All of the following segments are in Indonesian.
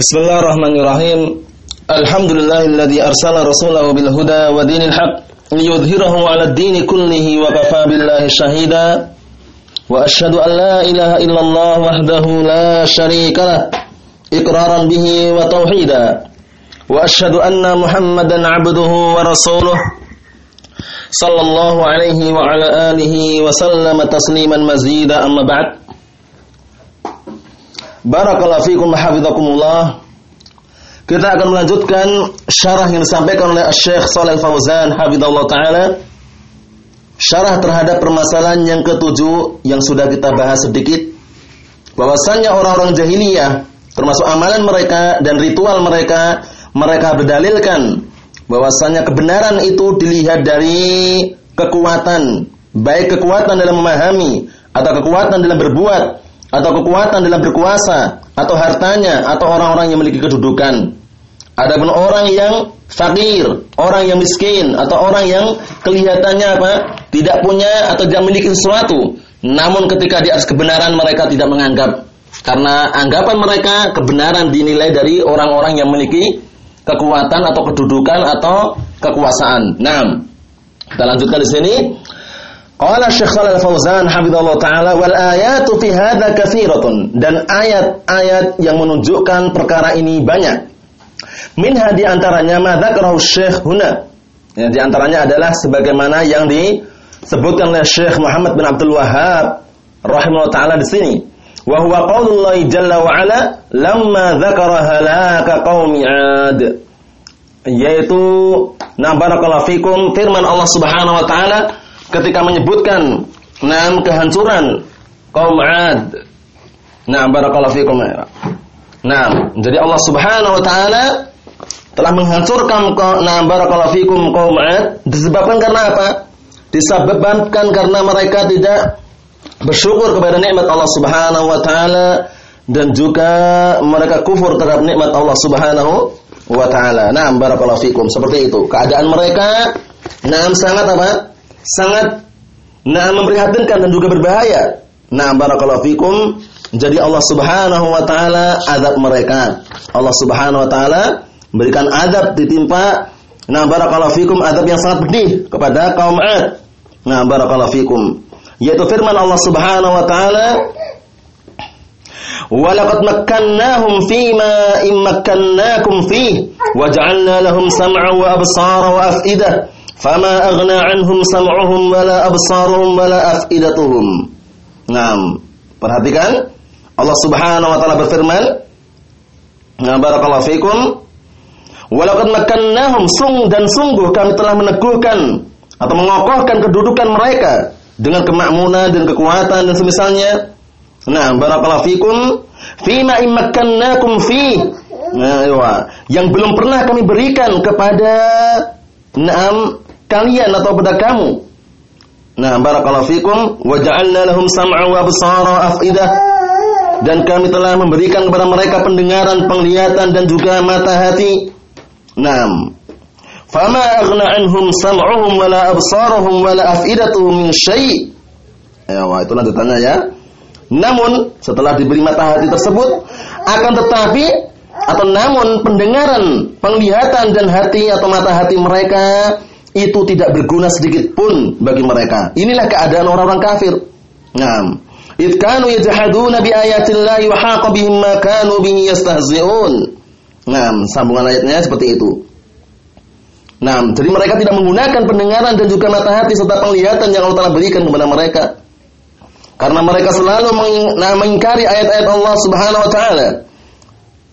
Bismillahirrahmanirrahim. Alhamdulillahilladzi arsala rasulahu bil huda wa dinil haq liyudhhirahu 'ala ad-din kullihi wa kafa billahi shahida. Wa asyhadu an la ilaha illallah wahdahu la syarika lah iqraran bihi wa tauhida. Wa asyhadu anna Muhammadan 'abduhu wa rasuluh sallallahu alaihi wa ala alihi wa sallama tasliman mazida amma ba'd. Barakallahu fikum hafizakumullah. Kita akan melanjutkan syarah yang disampaikan oleh Syekh Shalal Fauzan hafizallahu taala. Syarah terhadap permasalahan yang ketujuh yang sudah kita bahas sedikit bahwasanya orang-orang jahiliyah termasuk amalan mereka dan ritual mereka mereka berdalilkan bahwasanya kebenaran itu dilihat dari kekuatan baik kekuatan dalam memahami atau kekuatan dalam berbuat atau kekuatan dalam berkuasa atau hartanya atau orang-orang yang memiliki kedudukan. Adapun orang yang fakir, orang yang miskin atau orang yang kelihatannya apa? tidak punya atau tidak memiliki sesuatu, namun ketika di atas kebenaran mereka tidak menganggap karena anggapan mereka kebenaran dinilai dari orang-orang yang memiliki kekuatan atau kedudukan atau kekuasaan. Nah, kita lanjutkan di sini. Qala Syekh Shalal Fauzan hafizallahu taala wal ayatu fi hadza katsiratun dan ayat-ayat yang menunjukkan perkara ini banyak. Minha di antaranya ma dzakarahu Syekh huna. Ya, di antaranya adalah sebagaimana yang disebutkan oleh Syekh Muhammad bin Abdul Wahhab rahimahullah taala di sini. Wa huwa qaulullah jalla wa ala lamma dzakara halaka qaumi 'ad. Yaitu na barakallahu fikum firman Allah Subhanahu wa taala ketika menyebutkan enam kehancuran kaum 'ad. Nah, barakallahu fikum. Nah, jadi Allah Subhanahu wa taala telah menghancurkan nah barakallahu fikum kaum 'ad disebabkan karena apa? Disebabkan karena mereka tidak bersyukur kepada nikmat Allah Subhanahu wa taala dan juga mereka kufur terhadap nikmat Allah Subhanahu wa taala. Nah, barakallahu fikum. Seperti itu. Keadaan mereka nah sangat apa? sangat nah memprihatinkan dan juga berbahaya. Nah, barakallahu fikum. Jadi Allah Subhanahu wa taala azab mereka. Allah Subhanahu wa taala berikan azab ditimpa nah barakallahu fikum azab yang sangat pedih kepada kaum 'Ad. Nah, barakallahu fikum. Yaitu firman Allah Subhanahu wa taala ولقد مكناهم فيما إن مكناكم فيه وجعلنا لهم سمعا وأبصارا وأفئدة fama aghna anhum sam'uhum wala absaruhum wala afidatuhum. Naam. Perhatikan Allah Subhanahu wa taala berfirman, "Na barakallahu fikum, walaqad makkannahum sung dan sungguh kami telah meneguhkan atau mengokohkan kedudukan mereka dengan kemakmunan dan kekuatan dan semisalnya. Nah, barakallahu fikum, fima immakkannakum fi. Nah, iya. yang belum pernah kami berikan kepada Naam kalian atau pada kamu. Nah, barakallahu fikum wa ja'alna lahum sam'a wa absara afidah dan kami telah memberikan kepada mereka pendengaran, penglihatan dan juga mata hati. Naam. Fama aghna anhum sam'uhum wala absaruhum wala afidatuhum min syai'. Ya, wah, itu lanjutannya ya. Namun setelah diberi mata hati tersebut akan tetapi atau namun pendengaran, penglihatan dan hati atau mata hati mereka itu tidak berguna sedikit pun bagi mereka. Inilah keadaan orang-orang kafir. Naam. Id kanu yajhaduna bi ayatillahi wa haqa bihim ma kanu bihi yastahzi'un. Naam, sambungan ayatnya seperti itu. Naam, jadi mereka tidak menggunakan pendengaran dan juga mata hati serta penglihatan yang Allah telah berikan kepada mereka. Karena mereka selalu mengingkari ayat-ayat Allah Subhanahu wa taala.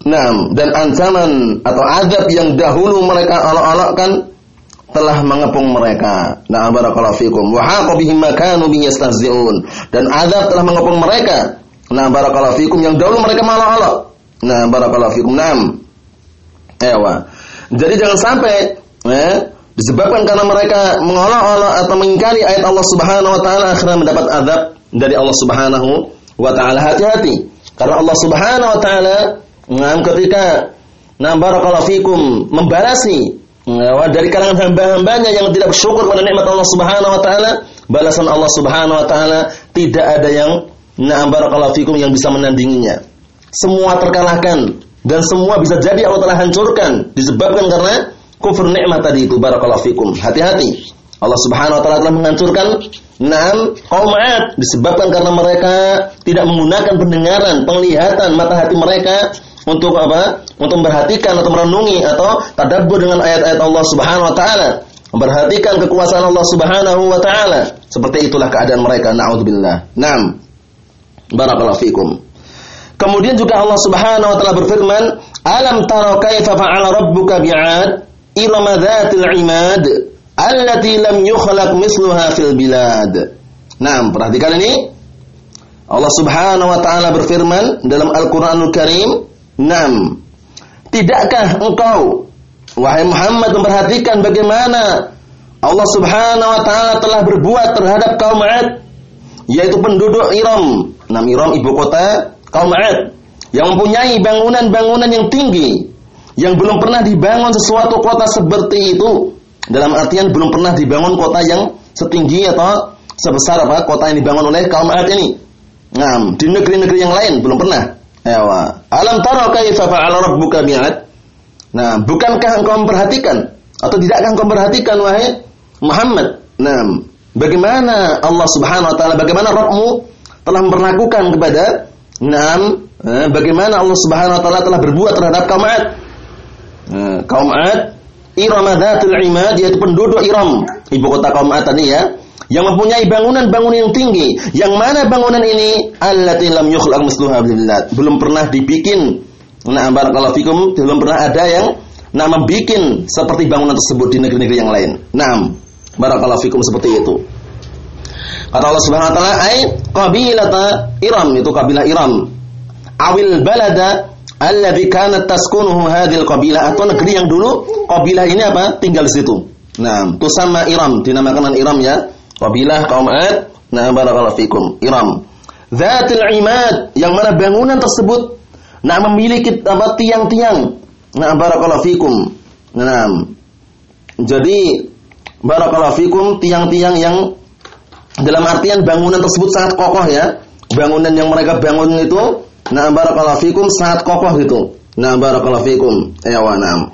Naam, dan ancaman atau azab yang dahulu mereka olok-olokkan telah mengepung mereka. Nah, barakallahu fikum. Wa haqa bihim ma kanu. Dan azab telah mengepung mereka. Nah, barakallahu fikum yang dahulu mereka malah Allah. Nah, barakallahu fikum. Naam. Ewa. Jadi jangan sampai eh, disebabkan karena mereka mengolok-olok atau mengingkari ayat Allah Subhanahu wa taala akhirnya mendapat azab dari Allah Subhanahu wa taala. Hati-hati. Karena Allah Subhanahu wa taala ketika nah barakallahu fikum membalasi Ya, dari kalangan hamba-hambanya yang tidak bersyukur pada nikmat Allah Subhanahu wa taala, balasan Allah Subhanahu wa taala tidak ada yang na'am barakallahu fikum yang bisa menandinginya. Semua terkalahkan, dan semua bisa jadi Allah telah hancurkan disebabkan karena kufur nikmat tadi itu barakallahu fikum. Hati-hati. Allah Subhanahu wa taala telah menghancurkan enam kaum Ad disebabkan karena mereka tidak menggunakan pendengaran, penglihatan mata hati mereka untuk apa? Untuk memperhatikan atau merenungi atau tadabbur dengan ayat-ayat Allah Subhanahu wa taala. Memperhatikan kekuasaan Allah Subhanahu wa taala. Seperti itulah keadaan mereka. Nauzubillah. Naam. Barakallahu fikum. Kemudian juga Allah Subhanahu wa taala berfirman, "Alam tara kaifa fa'ala rabbuka bi'ad? Irama dzatil 'imad, allati lam yukhlaq misluha fil bilad." Nah, perhatikan ini. Allah Subhanahu wa taala berfirman dalam Al-Qur'anul Karim, "Nam, tidakkah engkau wahai Muhammad memperhatikan bagaimana Allah Subhanahu wa taala telah berbuat terhadap kaum 'Ad yaitu penduduk Iram. Nam Iram ibu kota kaum Ad yang mempunyai bangunan-bangunan yang tinggi yang belum pernah dibangun sesuatu kota seperti itu dalam artian belum pernah dibangun kota yang setinggi atau sebesar apa kota yang dibangun oleh kaum Ad ini. Nah, di negeri-negeri yang lain belum pernah. Ewa. Alam tara kaifa fa'ala rabbuka bi'ad? Nah, bukankah engkau memperhatikan atau tidakkah engkau memperhatikan wahai Muhammad? Nah, bagaimana Allah Subhanahu wa taala bagaimana Rabbmu telah memperlakukan kepada Naam, eh, bagaimana Allah Subhanahu wa taala telah berbuat terhadap kaum Ad? Eh, kaum Ad Iram Dzatul Imad yaitu penduduk Iram, ibu kota kaum Ad tadi ya, yang mempunyai bangunan-bangunan yang tinggi. Yang mana bangunan ini allati lam yukhlaq misluha. Belum pernah dibikin. Nah, barakallahu fikum, belum pernah ada yang nama bikin seperti bangunan tersebut di negeri-negeri yang lain. Naam, barakallahu fikum seperti itu. Kata Allah Subhanahu wa taala, "Ai qabilata Iram," itu kabilah Iram. Awil balada alladzi kanat taskunuhu hadhil qabilah atau negeri yang dulu kabilah ini apa? tinggal di situ. Nah, itu sama Iram, dinamakan Iram ya. Kabilah kaum Ad. Nah, barakallahu fikum. Iram. Zatil imad yang mana bangunan tersebut nah memiliki apa tiang-tiang. Nah, barakallahu fikum. Nah, jadi barakallahu fikum tiang-tiang yang dalam artian bangunan tersebut sangat kokoh ya. Bangunan yang mereka bangun itu, nah barakallahu fikum sangat kokoh gitu. Nah barakallahu fikum. Ya wa na'am.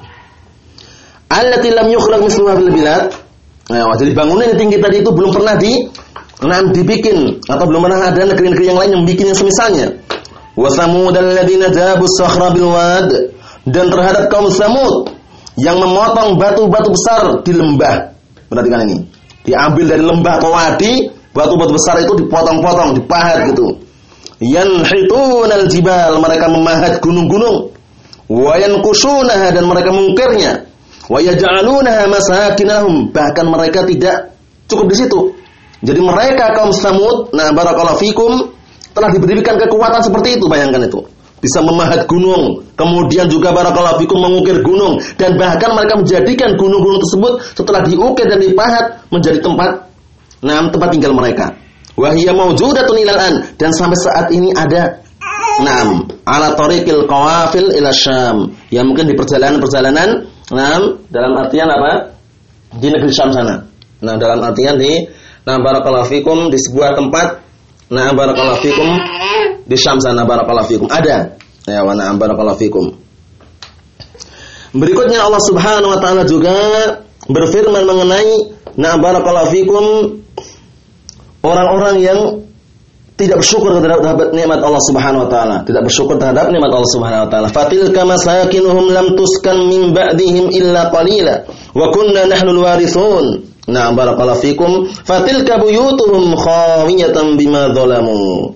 Allati lam yukhlaq misluha fil bilad. Ya, jadi bangunan yang tinggi tadi itu belum pernah di nah, dibikin atau belum pernah ada negeri-negeri yang lain yang bikin yang semisalnya. Wa samud alladziina jabu sakhra bil wad dan terhadap kaum Samud yang memotong batu-batu besar di lembah. Perhatikan ini diambil dari lembah atau wadi, batu-batu besar itu dipotong-potong, dipahat gitu. Yanhitunal jibal, mereka memahat gunung-gunung. Wa dan mereka mungkirnya. Wa yaj'alunaha masakinahum, bahkan mereka tidak cukup di situ. Jadi mereka kaum Samud, nah barakallahu fikum, telah diberikan kekuatan seperti itu, bayangkan itu bisa memahat gunung, kemudian juga barakallahu fikum mengukir gunung dan bahkan mereka menjadikan gunung-gunung tersebut setelah diukir dan dipahat menjadi tempat nah tempat tinggal mereka. Wahia maujudatun ilal an dan sampai saat ini ada Naam, ala tariqil qawafil ila Syam. Ya mungkin di perjalanan-perjalanan, naam, dalam artian apa? Di negeri Syam sana. Nah, dalam artian di nah barakallahu fikum di sebuah tempat nah barakallahu fikum di Syam sana barakallahu fikum. Ada. Ya wa na'am barakallahu fikum. Berikutnya Allah Subhanahu wa taala juga berfirman mengenai na'am barakallahu fikum orang-orang yang tidak bersyukur terhadap nikmat Allah Subhanahu wa taala, tidak bersyukur terhadap nikmat Allah Subhanahu wa taala. Fatilka masakinuhum lam tuskan min ba'dihim illa qalila wa kunna nahnu al-warithun. Nah, barakallahu fikum. Fatilka buyutuhum khawiyatan bima zalamu.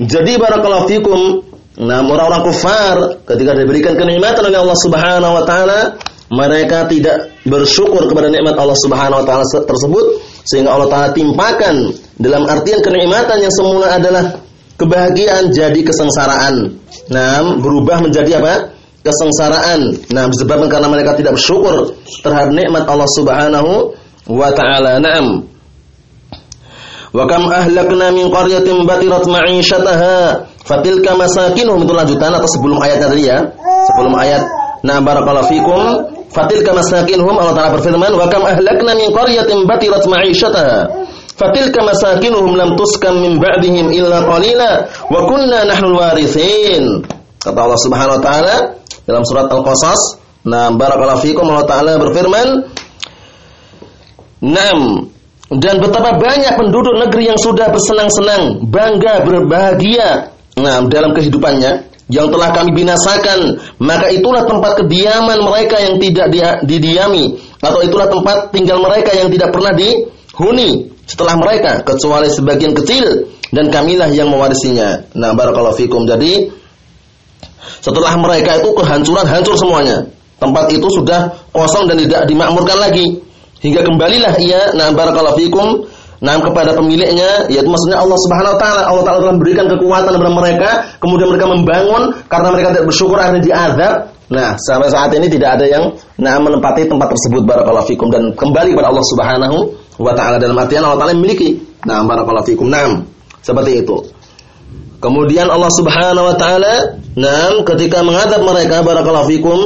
Jadi barakallahu fikum, nah orang-orang kufar ketika diberikan kenikmatan oleh Allah Subhanahu wa taala, mereka tidak bersyukur kepada nikmat Allah Subhanahu wa taala tersebut sehingga Allah taala timpakan dalam artian kenikmatan yang semula adalah kebahagiaan jadi kesengsaraan. Nah, berubah menjadi apa? Kesengsaraan. Nah, disebabkan karena mereka tidak bersyukur terhadap nikmat Allah Subhanahu wa taala. Naam. Wa kam ahlakna min qaryatin batirat ma'isyataha fatilka masakinuhum itu lanjutan atau sebelum ayatnya tadi ya. Sebelum ayat na barakallahu fikum fatilka masakinuhum Allah Taala berfirman wa kam ahlakna min qaryatin batirat ma'isyataha fatilka masakinuhum lam tuskam min ba'dihim illa qalila wa kunna nahnu warithin. Kata Allah Subhanahu wa taala, dalam surat Al-Qasas. Nah, barakallahu fikum Allah taala berfirman, "Naam, dan betapa banyak penduduk negeri yang sudah bersenang-senang, bangga, berbahagia nah, dalam kehidupannya yang telah kami binasakan, maka itulah tempat kediaman mereka yang tidak didiami atau itulah tempat tinggal mereka yang tidak pernah dihuni setelah mereka kecuali sebagian kecil dan kamilah yang mewarisinya. Nah, barakallahu fikum. Jadi setelah mereka itu kehancuran hancur semuanya. Tempat itu sudah kosong dan tidak dimakmurkan lagi. Hingga kembalilah ia nah barakallahu fikum Nah kepada pemiliknya, yaitu maksudnya Allah Subhanahu Wa Taala. Allah Taala telah memberikan kekuatan kepada mereka, kemudian mereka membangun karena mereka tidak bersyukur akhirnya diazab. Nah sampai saat ini tidak ada yang nah menempati tempat tersebut barakallahu fikum dan kembali kepada Allah Subhanahu Wa Taala dalam artian Allah Taala memiliki. Nah barakallahu fikum. Nah seperti itu. Kemudian Allah Subhanahu Wa Taala, nah ketika mengadab mereka barakallahu fikum,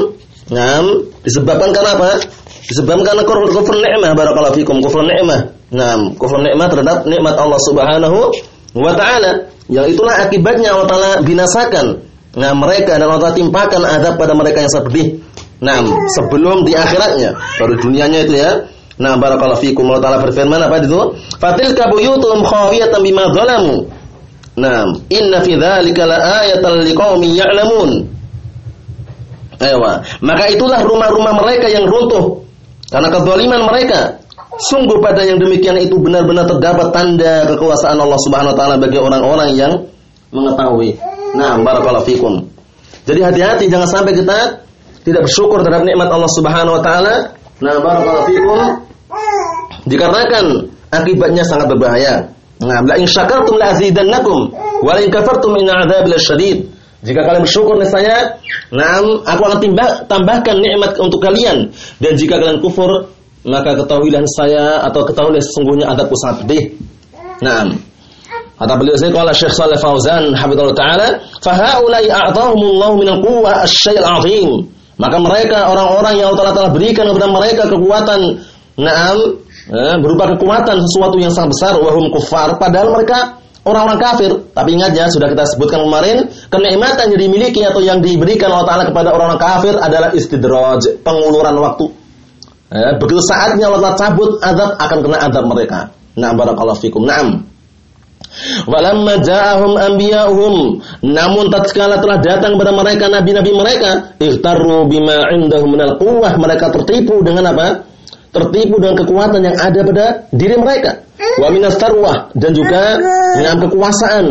nah disebabkan karena apa? Disebabkan karena kufur nikmah barakallahu fikum, kufur nikmah. Nah, kufur nikmat terhadap nikmat Allah Subhanahu wa taala. Yang itulah akibatnya Allah taala binasakan. Nah, mereka dan Allah taala timpakan azab pada mereka yang sedih. Nah, sebelum di akhiratnya, baru dunianya itu ya. Nah, barakallahu fikum Allah taala berfirman apa itu? Fatilka buyutuhum khawiyatan bima zalamu. Nah, inna fi dzalika laayatan liqaumin ya'lamun. Ayo, maka itulah rumah-rumah mereka yang runtuh karena kezaliman mereka. Sungguh pada yang demikian itu benar-benar terdapat tanda kekuasaan Allah Subhanahu wa taala bagi orang-orang yang mengetahui. Nah, barakallahu fikum. Jadi hati-hati jangan sampai kita tidak bersyukur terhadap nikmat Allah Subhanahu wa taala. Nah, barakallahu fikum. Dikarenakan akibatnya sangat berbahaya. Nah, la in syakartum la azidannakum wa la in kafartum inna adzabi lasyadid. Jika kalian bersyukur niscaya, nah, aku akan timbah, tambahkan nikmat untuk kalian. Dan jika kalian kufur, maka ketahuilah saya atau ketahuilah sesungguhnya adabku sangat pedih. Naam. Kata beliau saya kalau Syekh Saleh Fauzan hafizallahu taala, fa haula'i a'tahumullahu minal quwwa asy-syai'il 'azim. Maka mereka orang-orang yang Allah telah berikan kepada mereka kekuatan naam eh, berupa kekuatan sesuatu yang sangat besar wahum kufar padahal mereka orang-orang kafir. Tapi ingat ya, sudah kita sebutkan kemarin, kenikmatan yang dimiliki atau yang diberikan Allah Taala kepada orang-orang kafir adalah istidraj, penguluran waktu. Ya, begitu saatnya Allah cabut azab akan kena azab mereka. Nah, barakallahu fikum. Naam. Walamma ja'ahum anbiya'uhum namun tatkala telah datang kepada mereka nabi-nabi mereka ihtaru bima indahum minal quwwah mereka tertipu dengan apa? Tertipu dengan kekuatan yang ada pada diri mereka. Wa minas tarwah dan juga dengan kekuasaan.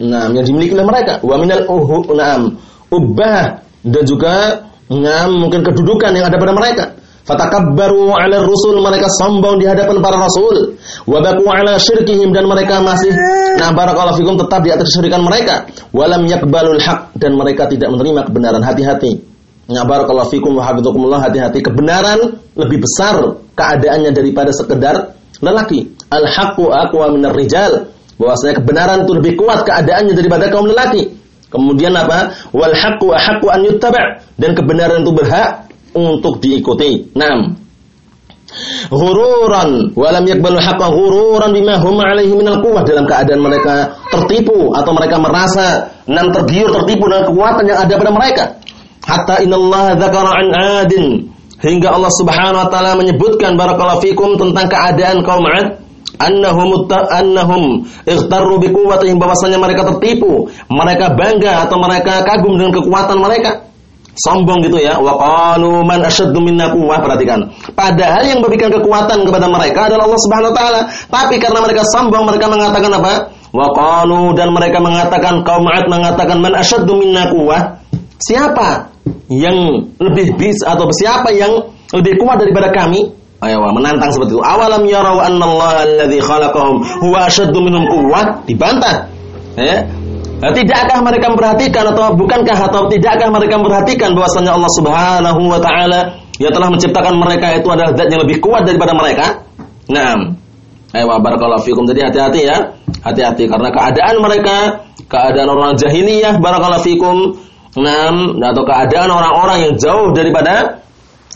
Nah, yang dimiliki oleh mereka. Wa minal uhu, naam, ubah dan juga nah, mungkin kedudukan yang ada pada mereka. Fatakabbaru 'ala rusul mereka sombong di hadapan para rasul. Wa baqu 'ala syirkihim dan mereka masih nah barakallahu fikum tetap di atas kesyirikan mereka. Walam yakbalul haq dan mereka tidak menerima kebenaran. Hati-hati. Nah barakallahu fikum wa hafizakumullah hati-hati kebenaran lebih besar keadaannya daripada sekedar lelaki. Al haqqu aqwa minar rijal. Bahwasanya kebenaran itu lebih kuat keadaannya daripada kaum lelaki. Kemudian apa? Wal haqqu ahaqqu an yuttaba' dan kebenaran itu berhak untuk diikuti. Naam. Ghururan walam yakbalu haqqa ghururan bima hum alaihi minal quwwah dalam keadaan mereka tertipu atau mereka merasa nan tergiur tertipu dengan kekuatan yang ada pada mereka. Hatta innallaha dzakara an adin hingga Allah Subhanahu wa taala menyebutkan barakallahu fikum tentang keadaan kaum Ad annahum annahum ightarru biquwwatihim bahwasanya mereka tertipu, mereka bangga atau mereka kagum dengan kekuatan mereka sombong gitu ya. Wa qalu man asyaddu minna quwwah. Perhatikan. Padahal yang memberikan kekuatan kepada mereka adalah Allah Subhanahu wa taala. Tapi karena mereka sombong mereka mengatakan apa? Wa qalu dan mereka mengatakan kaum Ad mengatakan man asyaddu minna quwwah. Siapa yang lebih bis atau siapa yang lebih kuat daripada kami? Ayo, menantang seperti itu. Awalam yarau anna Allah alladhi khalaqahum. Huwa asyaddu minhum quwwah? Dibantah. Ya, Nah, tidakkah mereka memperhatikan atau bukankah atau tidakkah mereka memperhatikan bahwasanya Allah Subhanahu wa taala yang telah menciptakan mereka itu adalah zat yang lebih kuat daripada mereka? Naam. Ayo barakallahu fikum. Jadi hati-hati ya. Hati-hati karena keadaan mereka, keadaan orang jahiliyah barakallahu fikum. Naam, atau keadaan orang-orang yang jauh daripada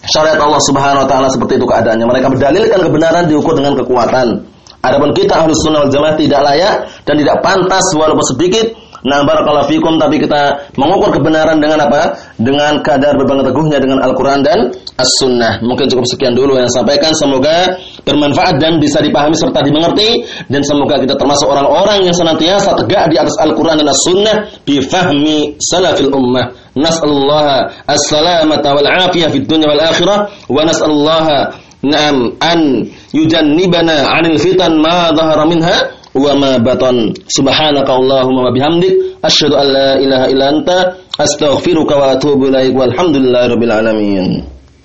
syariat Allah Subhanahu wa taala seperti itu keadaannya. Mereka berdalilkan kebenaran diukur dengan kekuatan. Adapun kita Ahlus Sunnah wal Jamaah tidak layak dan tidak pantas walaupun sedikit Nah, barakallahu fikum tapi kita mengukur kebenaran dengan apa? Dengan kadar berpegang teguhnya dengan Al-Qur'an dan As-Sunnah. Mungkin cukup sekian dulu yang sampaikan. Semoga bermanfaat dan bisa dipahami serta dimengerti dan semoga kita termasuk orang-orang yang senantiasa tegak di atas Al-Qur'an dan As-Sunnah bi fahmi salafil ummah. Nas'alullaha as-salamata wal afiyah fid dunya wal akhirah wa nas'alullaha na'am an yujannibana 'anil fitan ma dhahara minha wa ma batan. Subhanaka allahumma wa bihamdik. Asyhadu an la ilaha illa anta. Astaghfiruka wa atubu ilaik. Walhamdulillahi rabbil alamin